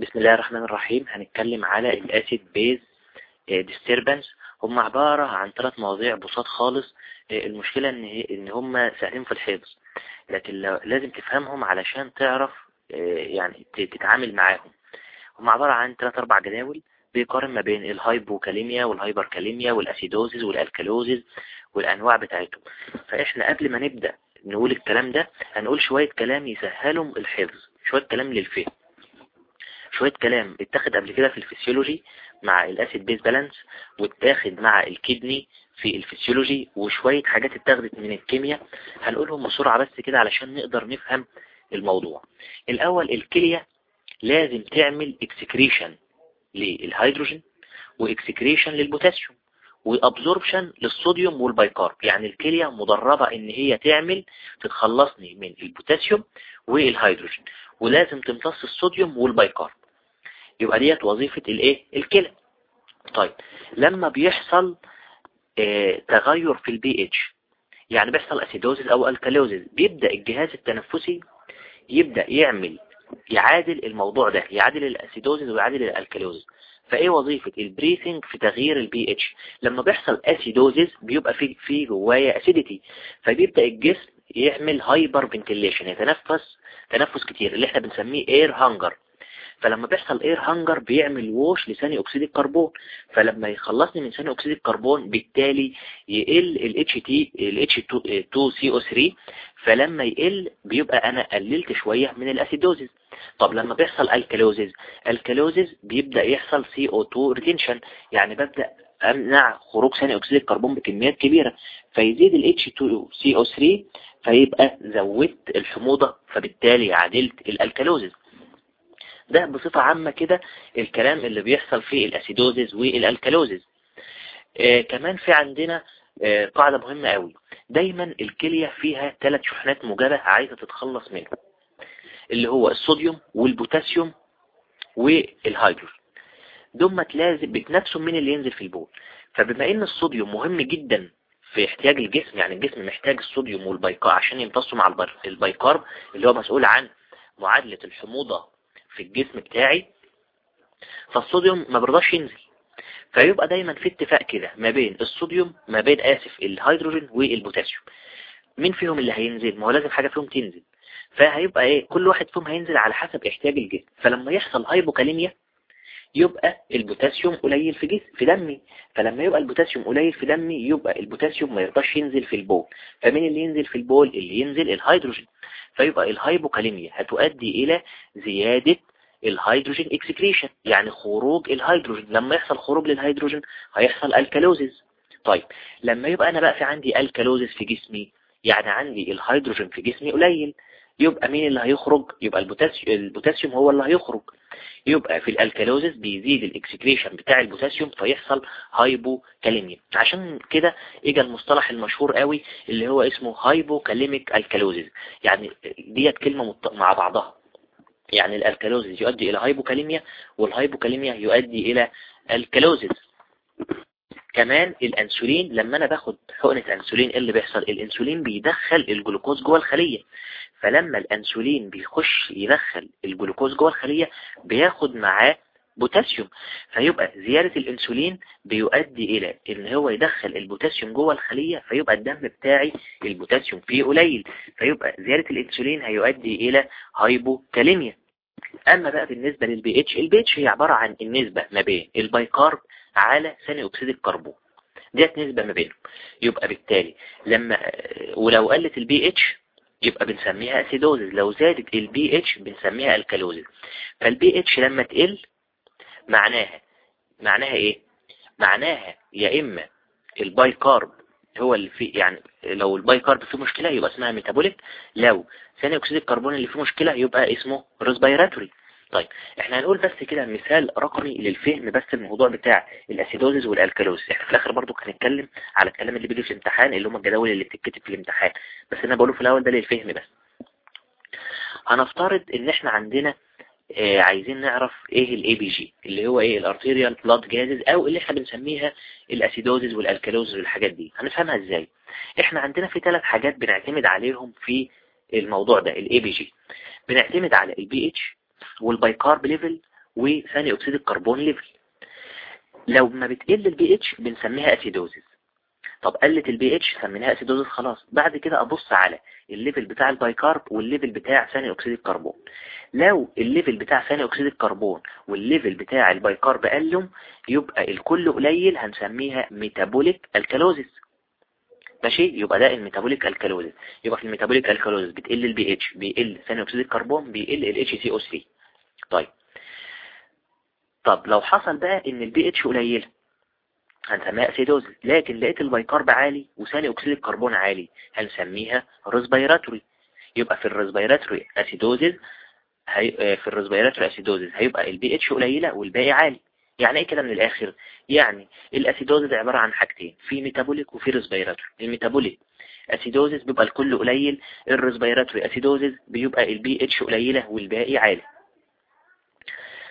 بسم الله الرحمن الرحيم. هنتكلم على ال acid base disturbance هم عبارة عن ثلاث مواضيع بساط خالص. آه، المشكلة إن إن هم سهلين في الحفظ لكن لازم تفهمهم علشان تعرف آه، يعني تتعامل معاهم. هم عبارة عن ثلاث أربع جداول بيقارن ما بين الهايبوكاليميا والهايبركاليميا والاسيدوزيز والالكالوزيز والأنواع بتاعتهم. فإحنا قبل ما نبدأ نقول الكلام ده هنقول شوية كلام يسهلهم الحفظ شوية كلام للفهم. شوية كلام اتاخد قبل كده في الفسيولوجي مع ال acid base balance واتاخد مع ال kidney في الفسيولوجي وشوية حاجات اتاخدت من الكيمياء. هنقولهم بسرعة بس كده علشان نقدر نفهم الموضوع. الأول الكلية لازم تعمل excretion للهيدروجين و excretion للبوتاسيوم و absorption للصوديوم وال bicarb. يعني الكلية مدربة إن هي تعمل تتخلصني من البوتاسيوم والهيدروجين ولازم تمتص الصوديوم وال bicarb. يبقى ديت وظيفة الايه؟ الكلى. طيب لما بيحصل آه تغير في ال pH يعني بيحصل acidosis أو alkalosis بيبدأ الجهاز التنفسي يبدأ يعمل يعادل الموضوع ده يعادل ال acidosis ويعادل ال alkalosis فإيه وظيفة ال breathing في تغيير ال pH لما بيحصل acidosis بيبقى في في جوايا acidity فبيبدأ الجسم يعمل hyperventilation يتنفس تنفس كتير اللي إحنا بنسميه air hunger فلما بيحصل air hunger بيعمل wash لثاني اكسيد الكربون. فلما يخلصني من ثاني اكسيد الكربون بالتالي يقل ال HT ال H2CO3 فلما يقل بيبقى أنا قللت شوية من ال acidosis طب لما بيحصل alkalosis alkalosis بيبدأ يحصل CO2 retention يعني ببدأ أمنع خروج ثاني اكسيد الكربون بكميات كبيرة. فيزيد ال H2CO3 فيبقى زودت الحموضة فبالتالي عدلت ال alkalosis ده بصفة عامة كده الكلام اللي بيحصل في ال acidosis وال alkalosis آه كمان في عندنا آه قاعدة مهمة قوي. دايما الكلية فيها ثلاث شحنات موجبة عايزة تتخلص منهم اللي هو الصوديوم والبوتاسيوم والهيدروجين. ديت لازم بيتنافسوا مين اللي ينزل في البول. فبما إن الصوديوم مهم جدا في احتياج الجسم يعني الجسم محتاج الصوديوم وال bicarb عشان يمتصوا مع ال bicarb اللي هو مسؤول عن معادلة الحموضة في الجسم بتاعي فالصوديوم ما بيرضاش ينزل. فيبقى دايما في اتفاق كده ما بين الصوديوم ما بين آسف الهيدروجين والبوتاسيوم. مين فيهم اللي هينزل؟ ما هو لازم حاجة فيهم تنزل. فهيبقى إيه؟ كل واحد فيهم هينزل على حسب احتياج الجسم. فلما يحصل hypokalemia يبقى البوتاسيوم قليل في جسم في دمي. فلما يبقى البوتاسيوم قليل في دمي يبقى البوتاسيوم ما يرضاش ينزل في البول. فمين اللي ينزل في البول؟ اللي ينزل الهيدروجين. فيبقى ال hypokalemia هتؤدي إلى زيادة الهيدروجين excretion يعني خروج الهيدروجين. لما يحصل خروج للهيدروجين هيحصل alkalosis طيب لما يبقى أنا بقى في عندي alkalosis في جسمي يعني عندي الهيدروجين في جسمي قليل يبقى مين اللي هيخرج؟ يبقى البوتاسيوم, البوتاسيوم هو اللي هيخرج. يبقى في ال alkalosis بيزيد ال excretion بتاع البوتاسيوم فيحصل hypokalemia. عشان كده اجى المصطلح المشهور قوي اللي هو اسمه hypokalemic alkalosis يعني ديت كلمة مع بعضها. يعني ال alkalosis يؤدي إلى hypokalemia وال hypokalemia يؤدي إلى alkalosis كمان الانسولين لما أنا باخد حقنة انسولين إيه اللي بيحصل؟ الانسولين بيدخل الجلوكوز جوه الخلية. فلما الانسولين بيخش يدخل الجلوكوز جوه الخلية بياخد معاه بوتاسيوم. فيبقى زيادة الانسولين بيؤدي إلى إن هو يدخل البوتاسيوم جوه الخلية فيبقى الدم بتاعي البوتاسيوم فيه قليل. فيبقى زيادة الانسولين هيؤدي إلى hypokalemia. أما بقى بالنسبة للبي اتش البي اتش هي عبارة عن النسبة ما بين ال bicarb على ثاني أكسيد الكربون. ديت نسبة ما بينهم. يبقى بالتالي لما ولو قلت البي اتش يبقى بنسميها acidosis لو زادت البي اتش بنسميها الكالوزيس فالبي اتش لما تقل معناها معناها إيه؟ معناها يا إما ال bicarb هو اللي فيه يعني لو ال bicarb فيه مشكلة يبقى اسمها metabolic لو ثاني أكسيد الكربون اللي فيه مشكلة يبقى اسمه respiratory طيب إحنا هنقول بس كده مثال رقمي للفهم بس الموضوع بتاع ال acidosis وال alkalosis إحنا في الآخر برضو هنتكلم على الكلام اللي بيجي في الامتحان اللي هم الجداول اللي بتتكتب في الامتحان. بس أنا بقوله في الأول ده للفهم بس. هنفترض إن إحنا عندنا آه عايزين نعرف إيه ال ABG اللي هو إيه ال arterial blood gases أو اللي إحنا بنسميها ال acidosis وال alkalosis والحاجات دي. هنفهمها إزاي؟ إحنا عندنا في ثلاث حاجات بنعتمد عليهم في الموضوع ده ال ABG بنعتمد على ال pH وال bicarb level وثاني أكسيد الكربون level. لو ما بتقل البي إتش بنسميها acidosis. طب قلت البي إتش سميناها acidosis خلاص. بعد كده أبص على ال level بتاع ال bicarb وال level بتاع ثاني أكسيد الكربون. لو ال level بتاع ثاني أكسيد الكربون وال level بتاع ال bicarb قلهم يبقى الكل قليل هنسميها metabolic alkalosis. ماشي؟ يبقى ده ال metabolic alkalosis يبقى في ال metabolic alkalosis بتقل البي اتش بيقل ثاني أكسيد الكربون بيقل ال HCO3 طيب. طب لو حصل بقى إن البي اتش قليلة هنسميها acidosis لكن لقيت ال bicarb عالي وثاني أكسيد الكربون عالي هنسميها respiratory يبقى في ال respiratory acidosis هي... آه، في ال respiratory acidosis هيبقى البي اتش قليلة والباقي عالي. يعني إيه كده من الآخر؟ يعني ال acidosis عبارة عن حاجتين في metabolic وفي respiratory ال metabolic acidosis بيبقى الكل قليل ال respiratory acidosis بيبقى البي اتش قليلة والباقي عالي.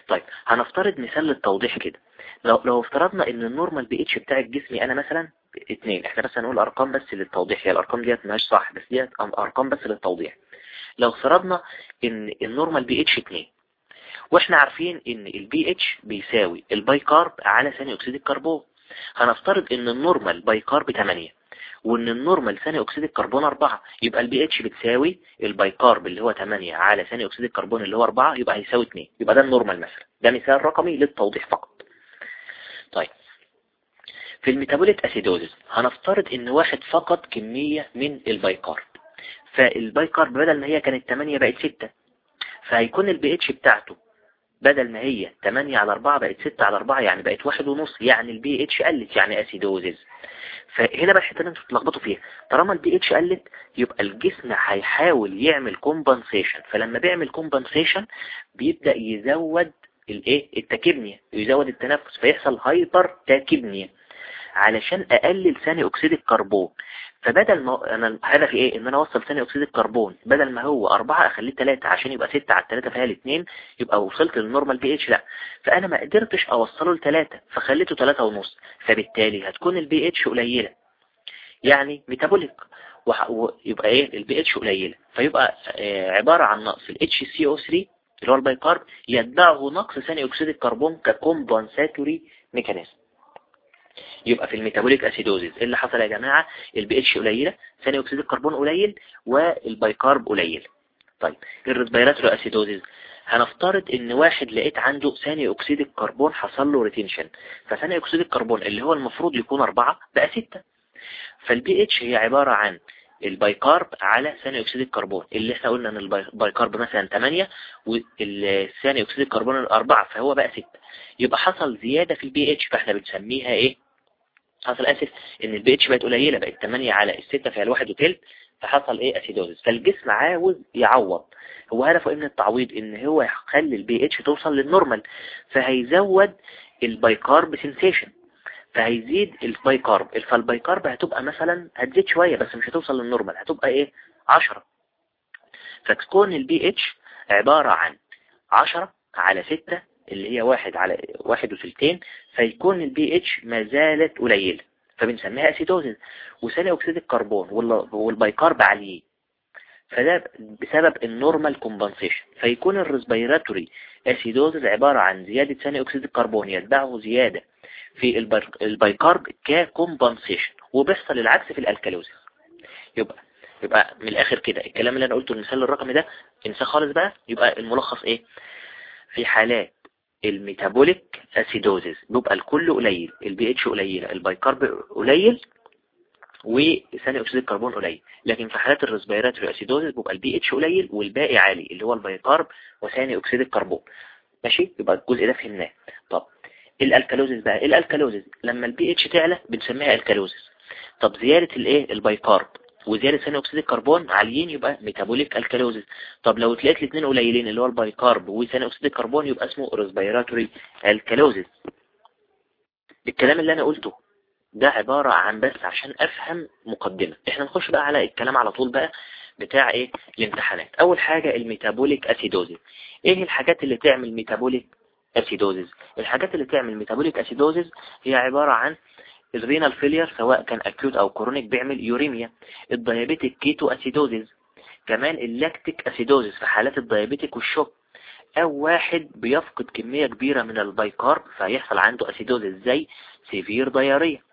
طيب هنفترض مثال للتوضيح كده. لو لو افترضنا إن ال normal pH بتاع الجسم أنا مثلا اتنين إحنا بس هنقول أرقام بس للتوضيح هي الأرقام ديت مش صح بس ديت أرقام بس للتوضيح. لو افترضنا إن ال normal pH اتنين وإحنا عارفين إن البي اتش بيساوي ال bicarb على ثاني أكسيد الكربون. هنفترض إن ال normal bicarb 8 وإن ال normal ثاني أكسيد الكربون 4 يبقى البي اتش بتساوي ال bicarb اللي هو 8 على ثاني أكسيد الكربون اللي هو 4 يبقى هيساوي 2 يبقى ده ال normal مثلا. ده مثال رقمي للتوضيح فقط. طيب. في ال metabolic acidosis هنفترض إن واحد فقد كمية من ال bicarb فال bicarb بدل ما هي كانت 8 بقت 6 فهيكون البي اتش بتاعته بدل ما هي 8 على 4 بقت 6 على 4 يعني بقت واحد ونص يعني البي اتش قلت يعني acidosis فهنا بقى الحتة اللي أنتوا بتلخبطوا فيها. طالما البي اتش قلت يبقى الجسم هيحاول يعمل compensation فلما بيعمل compensation بيبدأ يزود الايه ال tachypnea يزود التنفس فيحصل hyper tachypnea علشان أقلل ثاني أكسيد الكربون. فبدل ما أنا هدفي إيه؟ إن أنا أوصل ثاني أكسيد الكربون. بدل ما هو أربعة أخليه ثلاثة عشان يبقى ستة على الثلاثة فيها الاثنين يبقى وصلت لل normal pH لا. فأنا ما قدرتش أوصله لثلاثة فخليته ثلاثة ونص. فبالتالي هتكون البي اتش قليلة. يعني metabolic ويبقى إيه؟ البي اتش قليلة. فيبقى آه، عبارة عن نقص. ال HCO 3 اللي هو ال bicarb يتبعه نقص ثاني أكسيد الكربون ك compensatory mechanism يبقى في ال metabolic acidosis اللي حصل يا جماعة؟ البي اتش قليلة ثاني أكسيد الكربون قليل وال bicarb قليل. طيب ال respiratory acidosis هنفترض إن واحد لقيت عنده ثاني أكسيد الكربون حصل له retention فثاني أكسيد الكربون اللي هو المفروض يكون أربعة بقى ستة. فالبي اتش هي عبارة عن ال bicarb على ثاني أكسيد الكربون. اللي إحنا قلنا إن ال bicarb مثلا 8 والثاني أكسيد الكربون 4 فهو بقى 6 يبقى حصل زيادة في البي اتش فإحنا بنسميها إيه؟ حصل آسف إن البي اتش بقت قليلة بقت 8 على الستة فيها الواحد وتلت فحصل إيه؟ acidosis فالجسم عاوز يعوض. هو هدفه إيه من التعويض؟ إن هو يخلي البي إتش توصل لل normal. فهيزود ال bicarb سنسيشن فهيزيد ال bicarb فال bicarb هتبقى مثلا هتزيد شوية بس مش هتوصل لل normal. هتبقى إيه؟ 10 فتكون البي إتش عبارة عن 10 على 6 اللي هي واحد على واحد وثلثين فيكون البي اتش ما زالت قليلة فبنسميها acidosis وثاني أكسيد الكربون وال bicarb عاليين فده بسبب ال normal compensation. فيكون ال respiratory acidosis عبارة عن زيادة ثاني أكسيد الكربون يتبعه زيادة في ال bicarb ك compensation وبيحصل العكس في ال alkalosis يبقى يبقى من الآخر كده الكلام اللي أنا قلته المثال الرقمي ده انساه خالص بقى يبقى الملخص إيه؟ في حالات ال metabolic acidosis بيبقى الكل قليل البي اتش قليله ال bicarb قليل وثاني أكسيد الكربون قليل. لكن في حالات ال respiratory acidosis بيبقى البي اتش قليل والباقي عالي اللي هو ال bicarb وثاني أكسيد الكربون. ماشي؟ يبقى الجزء ده فهمناه. طب ال alkalosis بقى. ال alkalosis لما البي اتش تعلى بنسميها alkalosis طب زيادة الايه ال bicarb وزيادة ثاني أكسيد الكربون عاليين يبقى metabolic alkalosis طب لو تلاقيت الاثنين قليلين اللي هو ال bicarb وثاني أكسيد الكربون يبقى اسمه respiratory alkalosis الكلام اللي أنا قلته ده عبارة عن بس عشان أفهم مقدمة. إحنا نخش بقى على الكلام على طول بقى بتاع إيه؟ الامتحانات. أول حاجة ال metabolic acidosis إيه الحاجات اللي تعمل metabolic acidosis الحاجات اللي تعمل metabolic acidosis هي عبارة عن ال renal failure سواء كان acute أو chronic بيعمل uremia ال diabetic ketoacidosis كمان ال lactic acidosis في حالات ال diabetic وال shock أو واحد بيفقد كمية كبيرة من ال bicarb فيحصل عنده acidosis زي severe diarrhea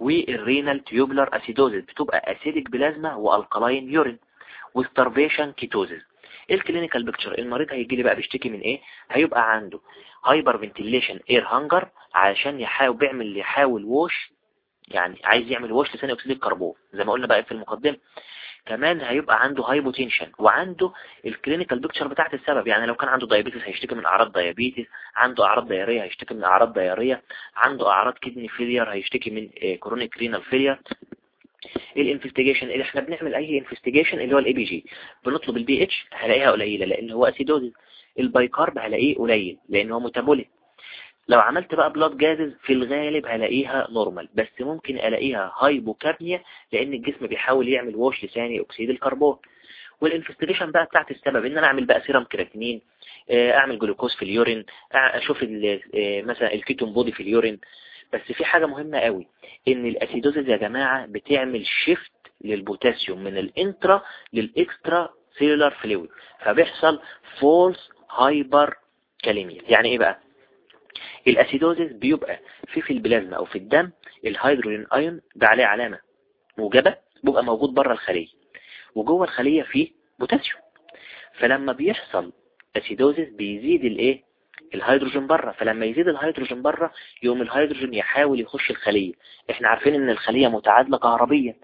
وال renal tubular acidosis بتبقى acidic plasma و alkaline urine و starvation ketosis ال clinical picture المريض هيجي لي بقى بيشتكي من إيه؟ هيبقى عنده hyperventilation air hunger علشان يحاول بيعمل يحاول wash يعني عايز يعمل wash لثاني أكسيد الكربون. زي ما قلنا بقى في المقدمة كمان هيبقى عنده hypotension وعنده ال clinical picture بتاعت السبب. يعني لو كان عنده diabetes هيشتكي من أعراض diabetes عنده أعراض diarrhea هيشتكي من أعراض diarrhea عنده أعراض kidney failure هيشتكي من chronic renal failure ال investigation اللي إحنا بنعمل أي investigation اللي هو ال ABG بنطلب البي اتش هلاقيها قليلة لأن هو acidosis ال bicarb هلاقيه قليل لأن هو metabolic لو عملت بقى blood gases في الغالب هلاقيها normal بس ممكن ألاقيها hypocapnia لأن الجسم بيحاول يعمل wash لثاني اكسيد الكربون. وال investigation بقى بتاعت السبب ان أنا أعمل بقى serum creatinine أعمل جلوكوز في ال urine أشوف مثلا ال ketone body في ال urine بس في حاجة مهمة قوي إن ال acidosis يا جماعة بتعمل shift للبوتاسيوم من ال intra لل extracellular fluid فبيحصل false hyperkalemia يعني إيه بقى؟ ال acidosis بيبقى في في البلازما أو في الدم الهيدروجين ايون ده عليه علامة موجبة بيبقى موجود بره الخلية وجوه الخلية فيه بوتاسيوم فلما بيحصل acidosis بيزيد الإيه؟ الهيدروجين بره فلما يزيد الهيدروجين بره يوم الهيدروجين يحاول يخش الخلية. إحنا عارفين إن الخلية متعادلة كهربيا.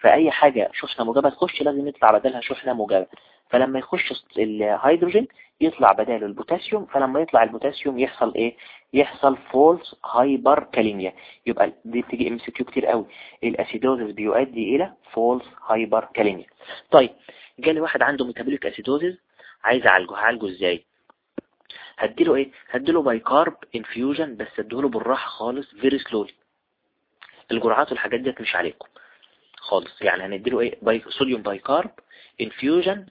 فأي حاجة شحنة موجبة تخش لازم يطلع بدلها شحنة موجبة. فلما يخش الهيدروجين يطلع بداله البوتاسيوم فلما يطلع البوتاسيوم يحصل إيه؟ يحصل false hyperkalemia يبقى دي بتيجي MCQ كتير قوي. ال acidosis بيؤدي إلى false hyperkalemia طيب جالي واحد عنده metabolic acidosis عايز أعالجه. هعالجه إزاي؟ هديله إيه؟ هديله bicarb infusion بس اديله بالراحة خالص very slowly الجرعات والحاجات ديت مش عليكم خالص. يعني هنديله إيه؟ by sodium bicarb infusion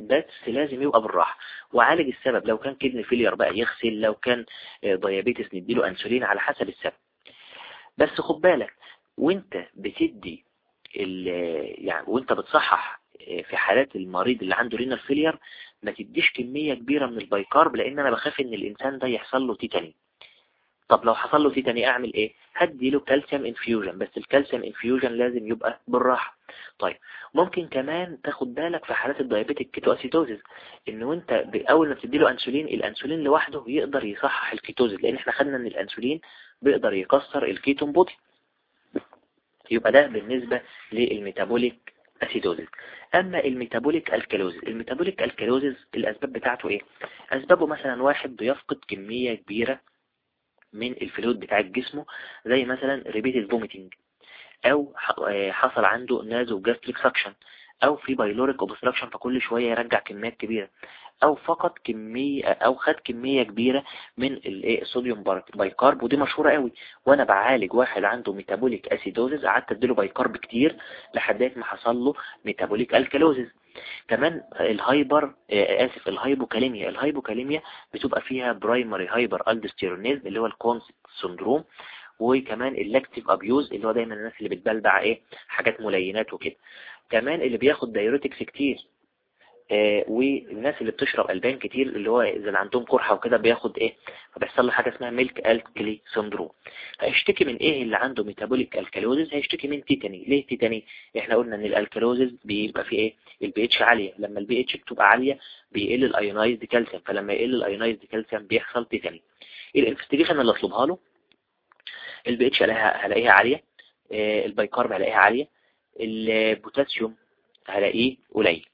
بس لازم يبقى بالراحة. وعالج السبب لو كان kidney failure بقى يغسل لو كان diabetes نديله انسولين على حسب السبب. بس خد بالك وانت بتدي يعني وانت بتصحح في حالات المريض اللي عنده renal failure ما تديش كمية كبيرة من ال bicarb لأن أنا بخاف إن الإنسان ده يحصل له tetany طب لو حصل له tetany أعمل إيه؟ هدي له calcium infusion بس ال calcium infusion لازم يبقى بالراحة. طيب ممكن كمان تاخد بالك في حالات ال diabetic ketoacidosis إن وأنت أول ما بتدي له انسولين الانسولين لوحده يقدر يصحح ال ketosis لأن إحنا خدنا ان الانسولين بيقدر يكسر ال ketone body يبقى ده بالنسبة لل metabolic acidosis أما ال metabolic alkalosis ال metabolic alkalosis الأسباب بتاعته إيه؟ أسبابه مثلا واحد بيفقد كمية كبيرة. من ال fluid بتاع جسمه زي مثلا repeated vomiting أو حصل عنده nasogastric suction أو في pyloric obstruction فكل شوية يرجع كميات كبيرة أو فقد كمية أو خد كمية كبيرة من ال sodium bicarb ودي مشهورة قوي. وأنا بعالج واحد عنده metabolic acidosis قعدت أديله bicarb كتير لحد ما حصل له metabolic alkalosis كمان ال hyper آسف ال hypokalemia. ال hypokalemia بتبقى فيها primary hyperaldosteronism اللي هو ال Conn's syndrome وكمان ال laxative abuse اللي هو دايما الناس اللي بتبلبع إيه حاجات ملينات وكده. كمان اللي بياخد diuretics كتير آه والناس اللي بتشرب ألبان كتير اللي هو إذا عندهم قرحة وكده بياخد إيه فبيحصل له حاجة اسمها milk alkali syndrome هيشتكي من إيه اللي عنده metabolic alkalosis هيشتكي من tetany ليه tetany إحنا قلنا إن ال alkalosis بيبقى فيه إيه؟ البي اتش عالية. لما البي اتش بتبقى عالية بيقل ال ionized calcium. فلما يقل ال ionized calcium بيحصل tetany ال investigation اللي أطلبها له البي اتش هلاقيها عالية. آه ال bicarb هلاقيها عالية. البوتاسيوم هلاقيه قليل.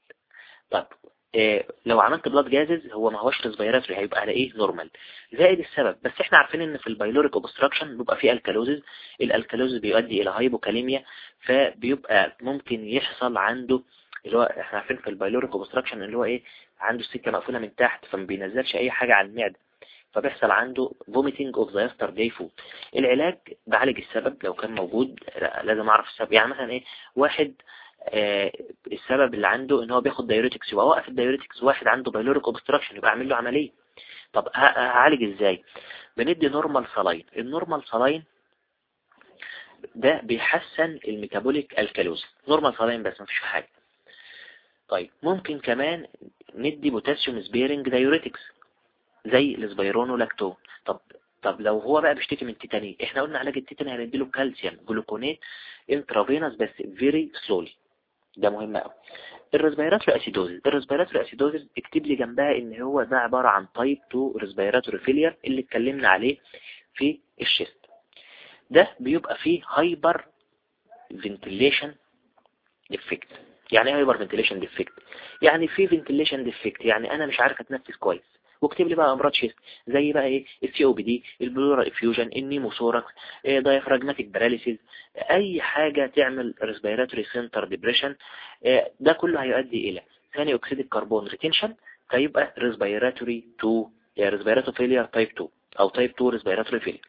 طب إيه لو عملت blood gases هو ما هوش respiratory هيبقى على إيه؟ normal زائد السبب بس إحنا عارفين إن في ال pyloric obstruction بيبقى فيه alkalosis ال alkalosis بيؤدي إلى hypokalemia فبيبقى ممكن يحصل عنده اللي هو إحنا عارفين في ال pyloric obstruction اللي هو إيه؟ عنده السكه مقفولة من تحت فما بينزلش أي حاجة على المعدة فبيحصل عنده vomiting of the yesterday food. العلاج بعالج السبب لو كان موجود لازم أعرف السبب. يعني مثلا إيه؟ واحد آه السبب اللي عنده إن هو بياخد diuretics يبقى وقف ال diuretics واحد عنده pyloric obstruction يبقى أعمل له عملية. طب هعالج إزاي؟ بندي normal saline ال normal saline ده بيحسن ال metabolic alkalosis normal saline بس مفيش حاجة. طيب ممكن كمان ندي potassium sparing diuretics زي ال spironolactone طب طب لو هو بقى بيشتكي من tetany إحنا قلنا علاج ال tetany هنديله calcium gluconate intravenous بس very slowly ده مهم قوي ال respiratory acidosis ال respiratory acidosis اكتب لي جنبها إن هو ده عبارة عن type 2 respiratory failure اللي اتكلمنا عليه في ال chest. ده بيبقى فيه hypoventilation defect يعني إيه hypoventilation defect يعني في ventilation defect يعني أنا مش عارف أتنفس كويس. واكتب لي بقى أمراض chest زي بقى إيه ال COPD ال pleural effusion ال pneumothorax إيه diaphragmatic paralysis أي حاجة تعمل respiratory center depression ده كله هيؤدي إلى ثاني أكسيد الكربون retention فيبقى respiratory 2 يعني respiratory failure type 2 أو type 2 respiratory failure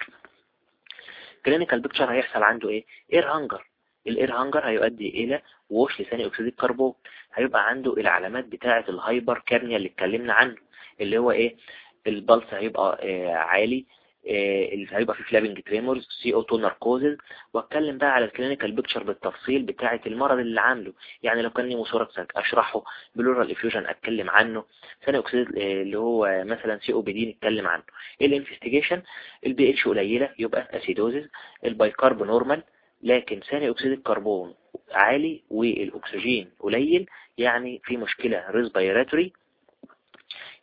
clinical picture هيحصل عنده إيه؟ air hunger ال air hunger هيؤدي إلى wash لثاني أكسيد الكربون. هيبقى عنده العلامات بتاعة ال hypercapnia اللي اتكلمنا عنه. اللي هو إيه ال pulse هيبقى آه عالي آه هيبقى في flapping tremors CO2 narcosis وأتكلم بقى على ال clinical picture بالتفصيل بتاعه المرض اللي عامله. يعني لو كان pneumothorax أشرحه pleural effusion أتكلم عنه. ثاني أكسيد آه اللي هو مثلا COPD نتكلم عنه. ال investigation ال pH قليلة يبقى acidosis ال bicarb normal لكن ثاني أكسيد الكربون عالي والأكسجين قليل يعني في مشكلة respiratory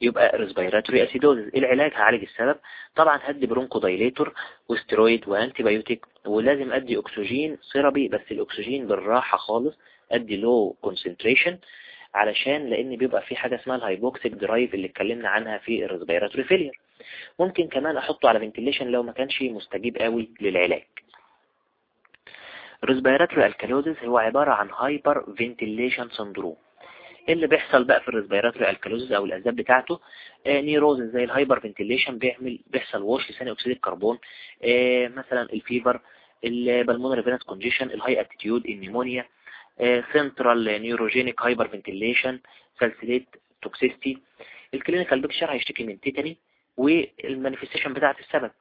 يبقى respiratory acidosis العلاج هعالج السبب. طبعا هدي bronchodilator و steroid و antibiotic ولازم أدي oxygen therapy بس الأكسجين بالراحة خالص. أدي low concentration علشان لأن بيبقى في حاجة اسمها ال hypoxic drive اللي اتكلمنا عنها في ال respiratory failure ممكن كمان أحطه على ventilation لو ما كانش مستجيب قوي للعلاج. respiratory alkalosis هو عبارة عن hyperventilation syndrome اللي بيحصل بقى في ال respiratory alkalosis أو الأسباب بتاعته؟ آه neurosis زي ال hyperventilation بيعمل بيحصل wash لثاني أكسيد الكربون. آه مثلا ال fever ال pulmonary venous congestion ال high altitude ال pneumonia. central neurogenic hyperventilation salicylate toxicity. ال clinical picture هيشتكي من tetany وال manifestation بتاعة السبب.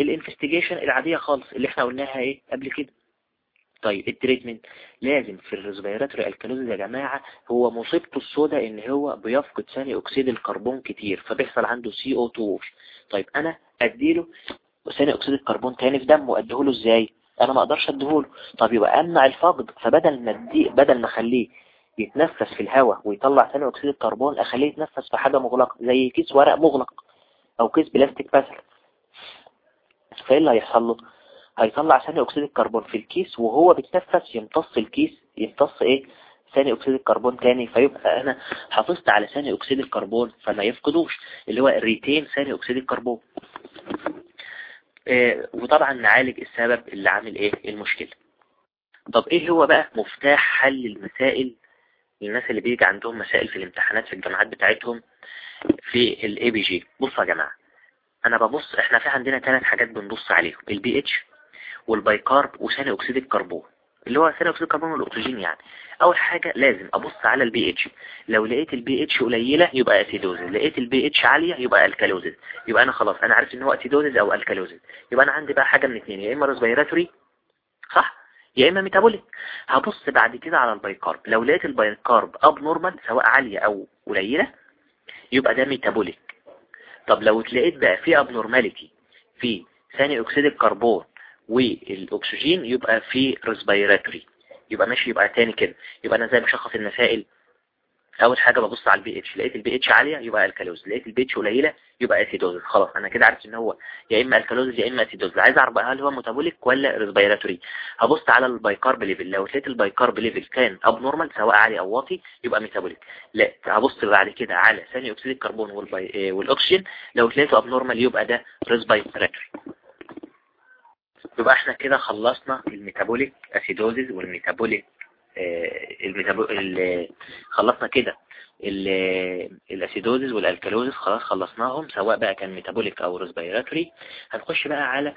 ال investigation العادية خالص اللي إحنا قلناها إيه قبل كده. طيب ال treatment لازم في ال respiratory alkalosis يا جماعة هو مصيبته السوداء إن هو بيفقد ثاني أكسيد الكربون كتير فبيحصل عنده CO2 طيب أنا أديله ثاني أكسيد الكربون تاني في دمه أديهوله إزاي؟ أنا ما أقدرش أديهوله. طب يبقى أمنع الفقد فبدل ما اديه بدل ما أخليه يتنفس في الهواء ويطلع ثاني أكسيد الكربون أخليه يتنفس في حاجة مغلقة زي كيس ورق مغلق أو كيس بلاستيك مثلا. فإيه اللي هيحصل له؟ هيطلع ثاني أكسيد الكربون في الكيس وهو بيتنفس يمتص الكيس يمتص إيه؟ ثاني أكسيد الكربون تاني فيبقى أنا حافظت على ثاني أكسيد الكربون فما يفقدوش اللي هو retain ثاني أكسيد الكربون. إيه وطبعا نعالج السبب اللي عامل إيه؟ المشكلة. طب إيه هو بقى مفتاح حل المسائل؟ للناس اللي بيجي عندهم مسائل في الامتحانات في الجامعات بتاعتهم في ال ABG بصوا يا جماعة أنا ببص إحنا في عندنا ثلاث حاجات بنبص عليهم. ال pH وال bicarb وثاني أكسيد الكربون اللي هو ثاني أكسيد الكربون والأكسجين يعني. أول حاجة لازم أبص على البي اتش لو لقيت البي اتش قليلة يبقى acidosis لقيت ال pH عالية يبقى alkalosis يبقى أنا خلاص أنا عارف إن هو acidosis أو alkalosis يبقى أنا عندي بقى حاجة من اثنين يا إما respiratory صح؟ يا إما metabolic. هبص بعد كده على ال bicarb لو لقيت البايكارب abnormal سواء عالية أو قليلة يبقى ده metabolic. طب لو اتلقيت بقى في abnormality في ثاني أكسيد الكربون والأكسجين يبقى في respiratory يبقى ماشي يبقى تاني كده. يبقى أنا زي بشخص المسائل؟ أول حاجة ببص على البي إتش. لقيت البي إتش عالية يبقى alkalosis. لقيت ال pH قليلة يبقى acidosis خلاص أنا كده عارف إن هو يا إما alkalosis يا إما acidosis عايز أعرف هل هو metabolic ولا respiratory هبص على ال bicarb level لو لقيت ال bicarb level كان abnormal سواء عالي أو واطي يبقى metabolic. لا هبص بعد كده على ثاني أكسيد الكربون والبي... والأكسجين. لو لقيته abnormal يبقى ده respiratory يبقى إحنا كده خلصنا ال metabolic acidosis وال metabolic ال metabo... خلصنا كده ال acidosis وال alkalosis خلاص خلصناهم سواء بقى كان metabolic أو respiratory. هنخش بقى على.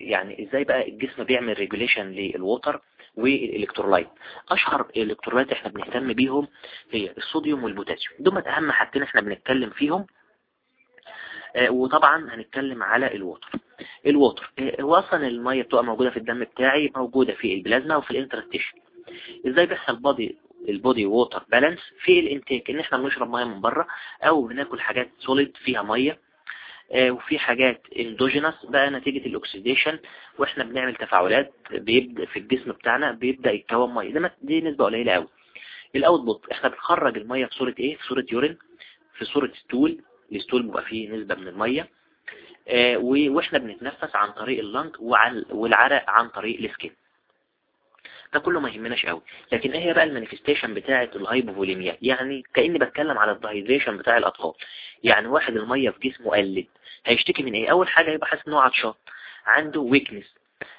يعني إزاي بقى الجسم بيعمل regulation لل water وال electrolyte. أشهر ال electrolyte إحنا بنهتم بيهم هي الصوديوم والبوتاسيوم. دول أهم حاجتين إحنا بنتكلم فيهم. وطبعا هنتكلم على ال water. ال water هو أصلا المية بتبقى موجودة في الدم بتاعي موجودة في البلازما وفي ال interstitium إزاي بيحصل body ال body water balance في ال intake إن إحنا بنشرب مية من بره أو بناكل حاجات solid فيها مية آه، وفي حاجات endogenous بقى نتيجة ال oxidation وإحنا بنعمل تفاعلات بيبدأ في الجسم بتاعنا بيبدأ يتكون مية. ده دي نسبة قليلة قوي ال output إحنا بنخرج المية في صورة إيه؟ في صورة urine في صورة stool ال stool بيبقى فيه نسبة من المية آه، وإحنا بنتنفس عن طريق ال lung والعرق عن طريق ال skin. ده كله ما يهمناش قوي. لكن إيه هي بقى ال manifestation بتاعة ال hypovolemia؟ يعني كأني بتكلم على ال dehydration بتاع الأطفال. يعني واحد المية في جسمه قلت. هيشتكي من إيه؟ أول حاجة هيبقى حاسس إن هو عطشان. عنده weakness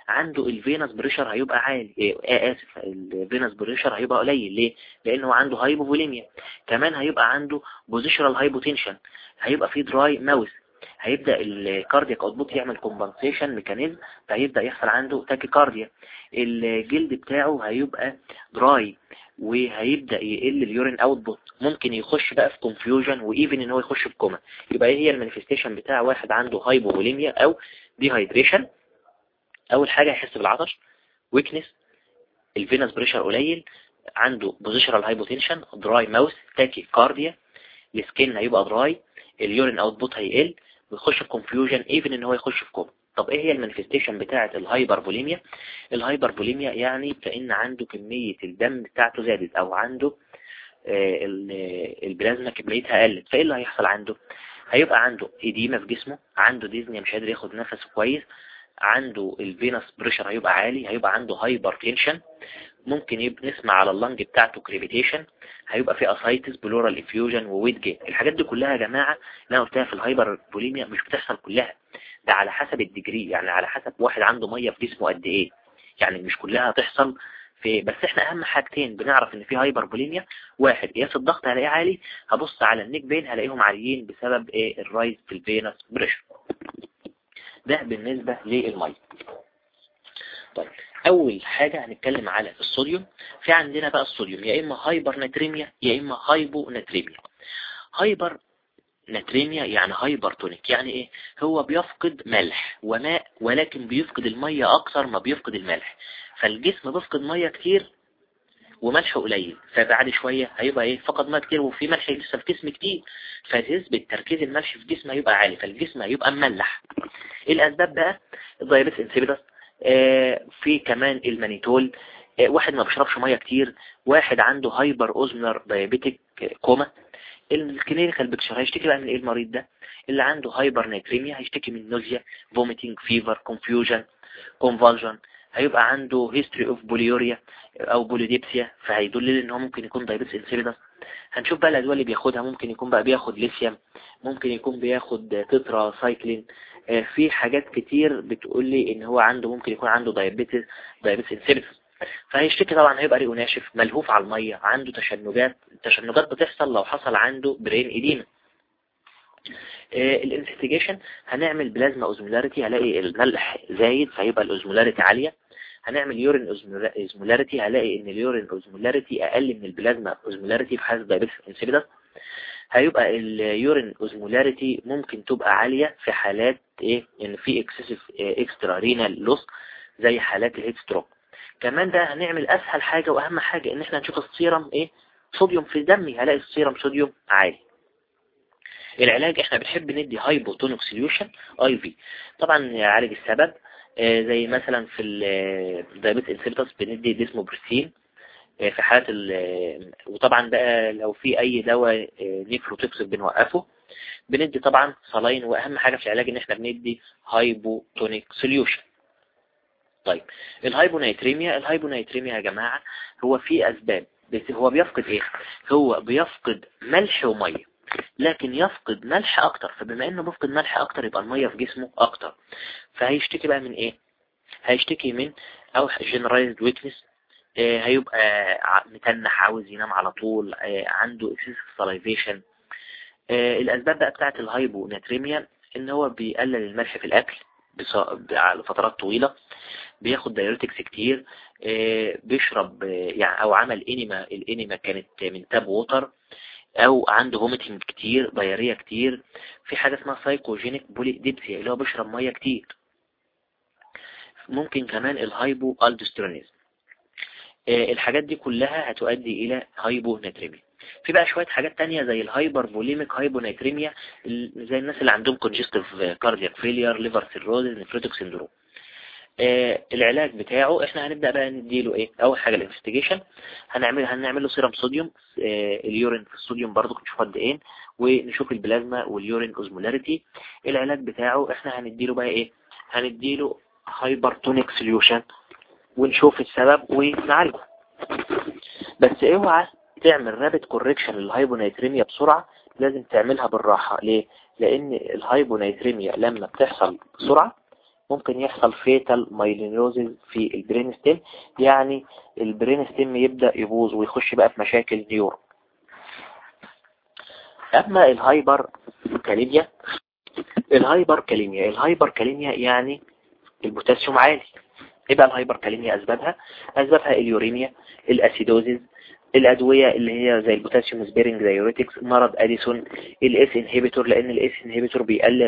عنده ال venous pressure هيبقى عالي. آه آسف ال venous pressure هيبقى قليل. ليه؟ لأنه عنده hypovolemia كمان هيبقى عنده positional hypotension هيبقى فيه dry mouth هيبدأ ال cardiac output يعمل compensation mechanism فهيبدأ يحصل عنده tachycardia الجلد بتاعه هيبقى dry وهيبدأ يقل ال urine output ممكن يخش بقى في confusion و even إن هو يخش في كوما يبقى إيه هي ال manifestation بتاع واحد عنده hypovolemia أو dehydration أول حاجة يحس بالعطش weakness ال venous pressure قليل عنده positional hypotension dry mouth tachycardia ال skin هيبقى dry ال urine output هيقل ويخش في confusion even إن هو يخش في كوما طب إيه هي ال manifestation بتاعة ال hypervolemia ال hypervolemia يعني كأن عنده كمية الدم بتاعته زادت أو عنده آه، البلازما كميتها قلت. فإيه اللي هيحصل عنده؟ هيبقى عنده edema في جسمه عنده dyspnea مش قادر ياخد نفسه كويس عنده ال venous pressure هيبقى عالي هيبقى عنده hypertension ممكن نسمع على ال lung بتاعته crepitation هيبقى في ascites pleural effusion و weight gain الحاجات دي كلها يا جماعة اللي أنا قلتها في ال hypervolemia مش بتحصل كلها. ده على حسب ال degree يعني على حسب واحد عنده مية في جسمه قد إيه. يعني مش كلها هتحصل في بس إحنا أهم حاجتين بنعرف إن في hypervolemia واحد قياس الضغط هلاقيه عالي هبص على ال neck vein هلاقيهم عاليين بسبب إيه؟ ال rise في ال venous pressure ده بالنسبة للمية. طيب أول حاجة هنتكلم على الصوديوم. في عندنا بقى الصوديوم يا إما hypernatremia يا إما hyponatremia hypernatremia يعني hypertonic يعني إيه؟ هو بيفقد ملح وماء ولكن بيفقد المية أكثر ما بيفقد الملح. فالجسم بيفقد مية كتير وملح قليل. فبعد شوية هيبقى إيه؟ فقد ماء كتير وفي ملح لسه في جسم كتير فنسبة تركيز الملح في الجسم هيبقى عالي فالجسم هيبقى مملح. الأسباب بقى؟ ال diabetes insipidus. آه في كمان المانيتول. آه واحد ما بيشربش مية كتير واحد عنده hyperosmolar diabetic coma. ال clinical picture هيشتكي بقى من إيه المريض ده؟ اللي عنده hypernatremia هيشتكي من nausea vomiting fever confusion convulsion هيبقى عنده history of polyuria أو polydipsia فهيدل إن هو ممكن يكون diabetes insipidus هنشوف بقى الأدوية اللي بياخدها ممكن يكون بقى بياخد ليثيوم ممكن يكون بياخد تترا سايكلين آه، في حاجات كتير بتقول لي إن هو عنده ممكن يكون عنده diabetes diabetes insipidus فهيشتكي طبعا هيبقى ريقه ناشف ملهوف على المية عنده تشنجات التشنجات بتحصل لو حصل عنده brain edema ال investigation هنعمل plasma osmolarity هلاقي الملح زايد فهيبقى ال osmolarity عالية. هنعمل urine osmolarity هلاقي إن ال urine osmolarity أقل من ال plasma osmolarity حالة diabetes insipidus هيبقى ال urine osmolarity ممكن تبقى عالية في حالات إيه؟ ان في excessive extrarenal loss زي حالات ال heat stroke كمان ده هنعمل أسهل حاجة وأهم حاجة إن إحنا نشوف السيرم إيه؟ صوديوم في دمي هلاقي ال serum sodium عالي. العلاج إحنا بنحب ندي hypotonic solution IV طبعا يعالج السبب آه زي مثلا في ال diabetes insipidus بندي desmopressin آه في حالة وطبعا بقى لو في أي دواء آه nephrotoxic بنوقفه. بندي طبعا saline وأهم حاجة في العلاج إن إحنا بندي hypotonic solution طيب ال hyponatremia ال hyponatremia يا جماعة هو في أسباب بس هو بيفقد إيه؟ هو بيفقد ملح ومية. لكن يفقد ملح أكتر. فبما إنه بيفقد ملح أكتر يبقى المية في جسمه أكتر. فهيشتكي بقى من إيه؟ هيشتكي من أو generalized weakness. آه هيبقى متنح عاوز ينام على طول آه عنده excessive salivation. آه الأسباب بقى بتاعت ال hyponatremia إن هو بيقلل الملح في الأكل لفترات طويلة بياخد diuretics كتير بيشرب يعني أو عمل enema ال enema كانت من tap water أو عنده vomiting كتير diarrhea كتير. في حاجة اسمها psychogenic polydipsia اللي هو بيشرب مية كتير. ممكن كمان ال hypoaldosteronism الحاجات دي كلها هتؤدي إلى hyponatremia في بقى شوية حاجات تانية زي ال hypervolemic hyponatremia زي الناس اللي عندهم congestive cardiac failure liver cirrhosis nephrotic syndrome آه العلاج بتاعه. إحنا هنبدأ بقى نديله إيه؟ أول حاجة ال investigation. هنعمل هنعمل له serum sodium. آه ال urine في الصوديوم برضه نشوف قد إيه. ونشوف ال plasma وال urine osmolarity العلاج بتاعه إحنا هنديله بقى إيه؟ هنديله hypertonic solution ونشوف السبب ونعالجه. بس اوعى تعمل rapid correction لل hyponatremia بسرعة. لازم تعملها بالراحة. ليه؟ لأن ال hyponatremia لما بتحصل بسرعة ممكن يحصل fatal myelinolysis في ال brain stem يعني ال brain stem يبدأ يبوظ ويخش بقى في مشاكل neuro. أما ال hyperkalemia ال hyperkalemia ال hyperkalemia يعني البوتاسيوم عالي. إيه بقى ال hyperkalemia أسبابها؟ أسبابها ال uremia ال acidosis الأدوية اللي هي زي ال potassium sparing diuretics مرض اديسون ال ACE inhibitor لأن ال ACE inhibitor بيقلل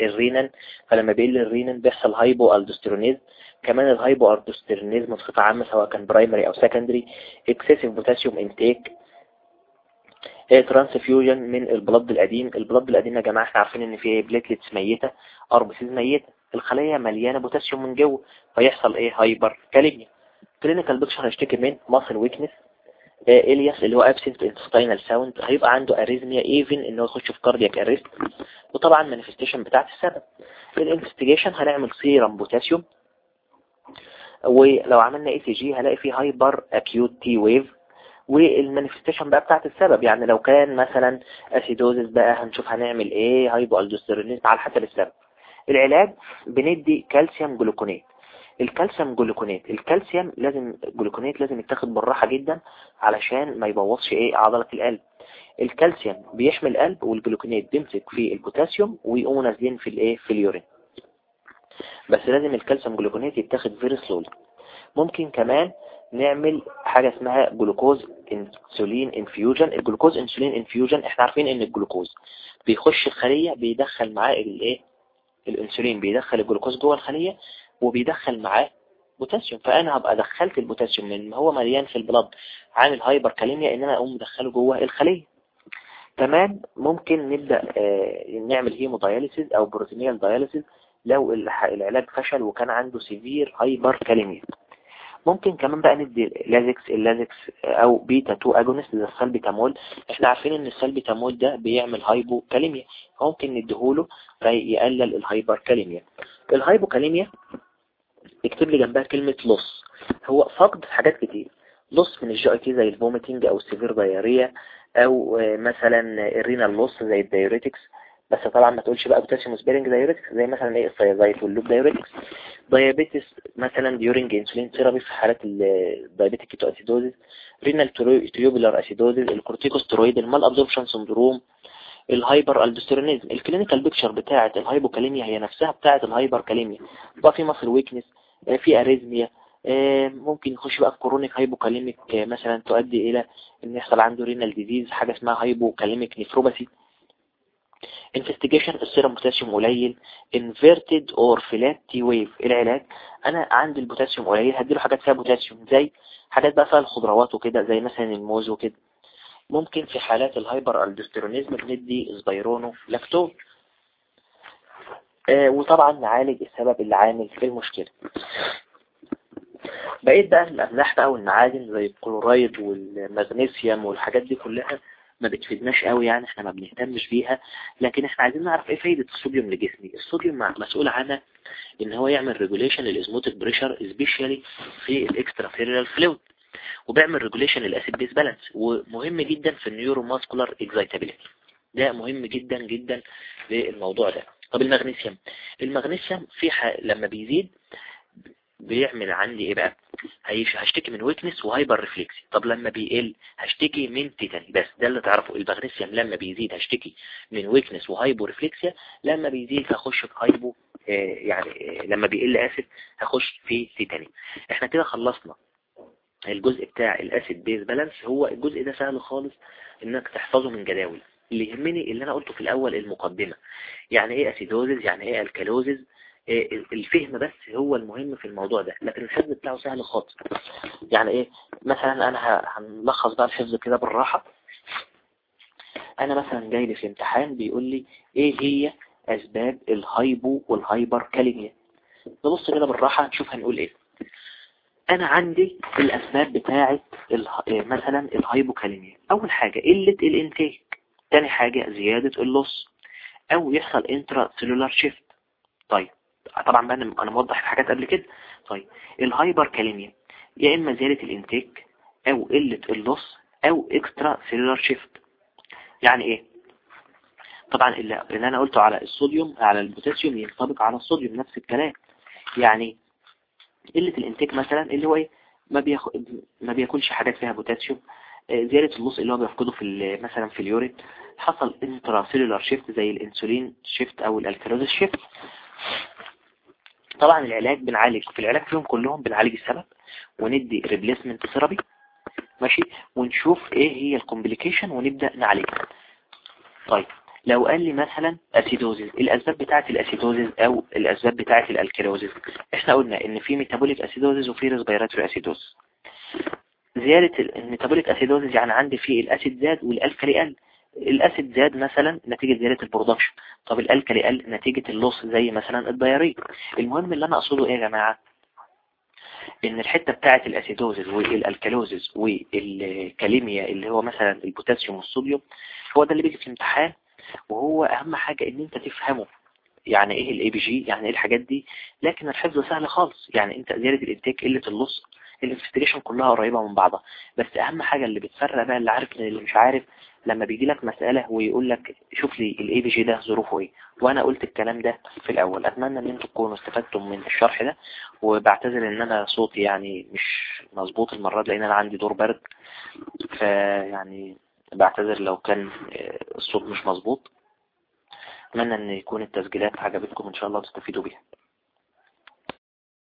الرينان فلما بيقل الرينان بيحصل hypoaldosteronism كمان ال hypoaldosteronism بصفة عامة سواء كان primary أو secondary excessive potassium intake transfusion من ال blood القديم. ال blood القديم يا جماعة إحنا عارفين إن فيه platelets ميتة RBCs ميتة الخليه مليانة بوتاسيوم من جوه فيحصل إيه؟ hyperkalemia clinical picture هيشتكي من muscle weakness ileus اللي هو absent intestinal sound هيبقى عنده arrhythmia even إن هو يخش في cardiac arrest وطبعا manifestation بتاعت السبب. ال investigation هنعمل serum potassium ولو عملنا ECG هلاقي فيه hyperacute T wave وال manifestation بقى بتاعت السبب يعني لو كان مثلا acidosis بقى هنشوف هنعمل إيه hypoaldosteronism على حسب السبب. العلاج بندي calcium gluconate ال calcium gluconate. ال calcium لازم gluconate لازم يتاخد بالراحة جدا علشان ما يبوظش إيه عضلة القلب. الكالسيوم بيحمي القلب وال gluconate بيمسك في البوتاسيوم ويقوموا نازلين في الإيه في ال urine. بس لازم ال calcium gluconate يتاخد very slowly ممكن كمان نعمل حاجة اسمها جلوكوز insulin infusion ال glucose insulin infusion إحنا عارفين إن الجلوكوز بيخش الخلية بيدخل معاه الايه الانسولين بيدخل الجلوكوز جوه الخلية وبيدخل معاه بوتاسيوم. فأنا هبقى دخلت البوتاسيوم من هو مليان في ال blood عامل hyperkalemia إن أنا أقوم مدخله جوه الخلية. كمان ممكن نبدأ نعمل hemodialysis أو peritoneal dialysis لو العلاج فشل وكان عنده severe hyperkalemia ممكن كمان بقى ندي Lasix ال Lasix أو بيتا 2 agonist زي إحنا عارفين إن السلبيتامول ده بيعمل hypokalemia نديهوله فيقلل ال hyperkalemia ال hypokalemia اكتب لي جنبها كلمة loss هو فقد حاجات كتير. loss من ال GIT زي ال vomiting أو ال severe diarrhea أو مثلا ال renal loss زي ال diuretics بس طبعا ما تقولش بقى potassium sparing diuretics زي مثلا إيه؟ ال thiazide وال loop diuretics diabetes مثلا during insulin therapy في حالات ال diabetic ketoacidosis renal tubular acidosis ال corticosteroid ال malabsorption syndrome ال hyperaldosteronism ال clinical picture بتاعة ال hypokalemia هي نفسها بتاعة ال hyperkalemia بقى في muscle weakness في arrhythmia ممكن يخش بقى في chronic hypokalemic مثلا تؤدي إلى إن يحصل عنده renal disease حاجة اسمها hypokalemic nephropathy investigation ال serum potassium قليل. inverted or flat T wave العلاج. أنا عندي البوتاسيوم قليل هديله حاجات فيها بوتاسيوم زي حاجات بقى فيها الخضروات وكده زي مثلا الموز وكده. ممكن في حالات ال hyperaldosteronism بندي spironolactone آه وطبعا نعالج السبب اللي عامل في المشكلة. بقيت بقى الأملاح بقى والمعادن زي الكلورايد والمغنيسيوم والحاجات دي كلها ما بتفيدناش قوي يعني إحنا ما بنهتمش بيها. لكن إحنا عايزين نعرف إيه فايدة الصوديوم لجسمي؟ الصوديوم مسؤول عنها إن هو يعمل regulation لل osmotic pressure specially في ال extracellular fluid وبيعمل regulation لل acid base balance ومهم جدا في ال neuromuscular excitability ده مهم جدا جدا للموضوع ده. طب المغنيسيوم. المغنيسيوم في ح... لما بيزيد بيعمل عندي إيه بقى؟ هشتكي من weakness و hyperreflexia طب لما بيقل هشتكي من tetany بس ده اللي تعرفه. المغنيسيوم لما بيزيد هشتكي من weakness و hyporeflexia لما بيزيد هخش في hypo آه يعني آه لما بيقل acid هخش في tetany إحنا كده خلصنا. الجزء بتاع ال acid base balance هو الجزء ده سهل خالص إنك تحفظه من جداول. اللي يهمني اللي أنا قلته في الأول المقدمة. يعني إيه acidosis يعني إيه alkalosis آه، الفهم بس هو المهم في الموضوع ده لكن الحفظ بتاعه سهل خالص. يعني إيه؟ مثلا أنا هنلخص بقى الحفظ كده بالراحة. أنا مثلا جاي لي في امتحان بيقول لي إيه هي أسباب ال hypo وال hyperkalemia نبص كده بالراحة نشوف هنقول إيه. أنا عندي الأسباب بتاعة مثلا ال hypokalemia. أول حاجة قلة ال intake تاني حاجة زيادة ال loss أو يحصل intracellular shift طيب طبعا بقى أنا موضح الحاجات قبل كده. طيب ال hyperkalemia يا إما زيادة ال intake أو قلة ال loss أو extracellular shift يعني إيه؟ طبعا اللي أنا قلته على الصوديوم على البوتاسيوم ينطبق على الصوديوم نفس الكلام. يعني قلة ال intake مثلا اللي هو إيه؟ ما بياخد ما بياكلش حاجات فيها بوتاسيوم. آه، زيادة ال loss اللي هو بيفقده في مثلا في ال urine. حصل intracellular shift زي ال insulin shift أو ال alkalosis shift طبعا العلاج بنعالج في العلاج فيهم كلهم بنعالج السبب وندي replacement therapy ماشي؟ ونشوف إيه هي ال complication ونبدأ نعالجها. طيب لو قال لي مثلا acidosis الأسباب بتاعه ال acidosis أو الأسباب بتاعه ال alkalosis إحنا قلنا إن في metabolic acidosis وفي respiratory acidosis زيادة ال metabolic acidosis يعني عندي في ال acid زاد وال alkali قل. ال acid زاد مثلا نتيجة زيادة ال production. طب ال alkali قل نتيجة ال loss زي مثلا ال diarrhea المهم اللي أنا أقصده إيه يا جماعة؟ إن الحتة بتاعة ال acidosis وال alkalosis وال kalemia اللي هو مثلا البوتاسيوم والصوديوم هو ده اللي بيجي في الامتحان. وهو أهم حاجة إن أنت تفهمه. يعني إيه ال ABG يعني إيه الحاجات دي؟ لكن الحفظ سهل خالص. يعني أنت زيادة ال intake قلة ال loss ال investigation كلها قريبة من بعضها. بس أهم حاجة اللي بتفرق بقى اللي عارف من اللي مش عارف لما بيجي لك مسألة ويقول لك شوف لي ال ABG ده ظروفه إيه. وأنا قلت الكلام ده في الأول. أتمنى إن أنتم تكونوا استفدتم من الشرح ده. وبعتذر إن أنا صوتي يعني مش مظبوط المرة دي لأن أنا عندي دور برد. فيعني بعتذر لو كان آه، الصوت مش مظبوط. أتمنى إن يكون التسجيلات عجبتكم. إن شاء الله تستفيدوا بيها.